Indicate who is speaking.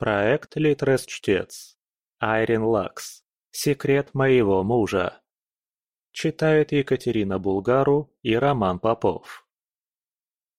Speaker 1: Проект Литрес-Чтец. Айрин Лакс. Секрет моего мужа. Читают Екатерина Булгару и Роман Попов.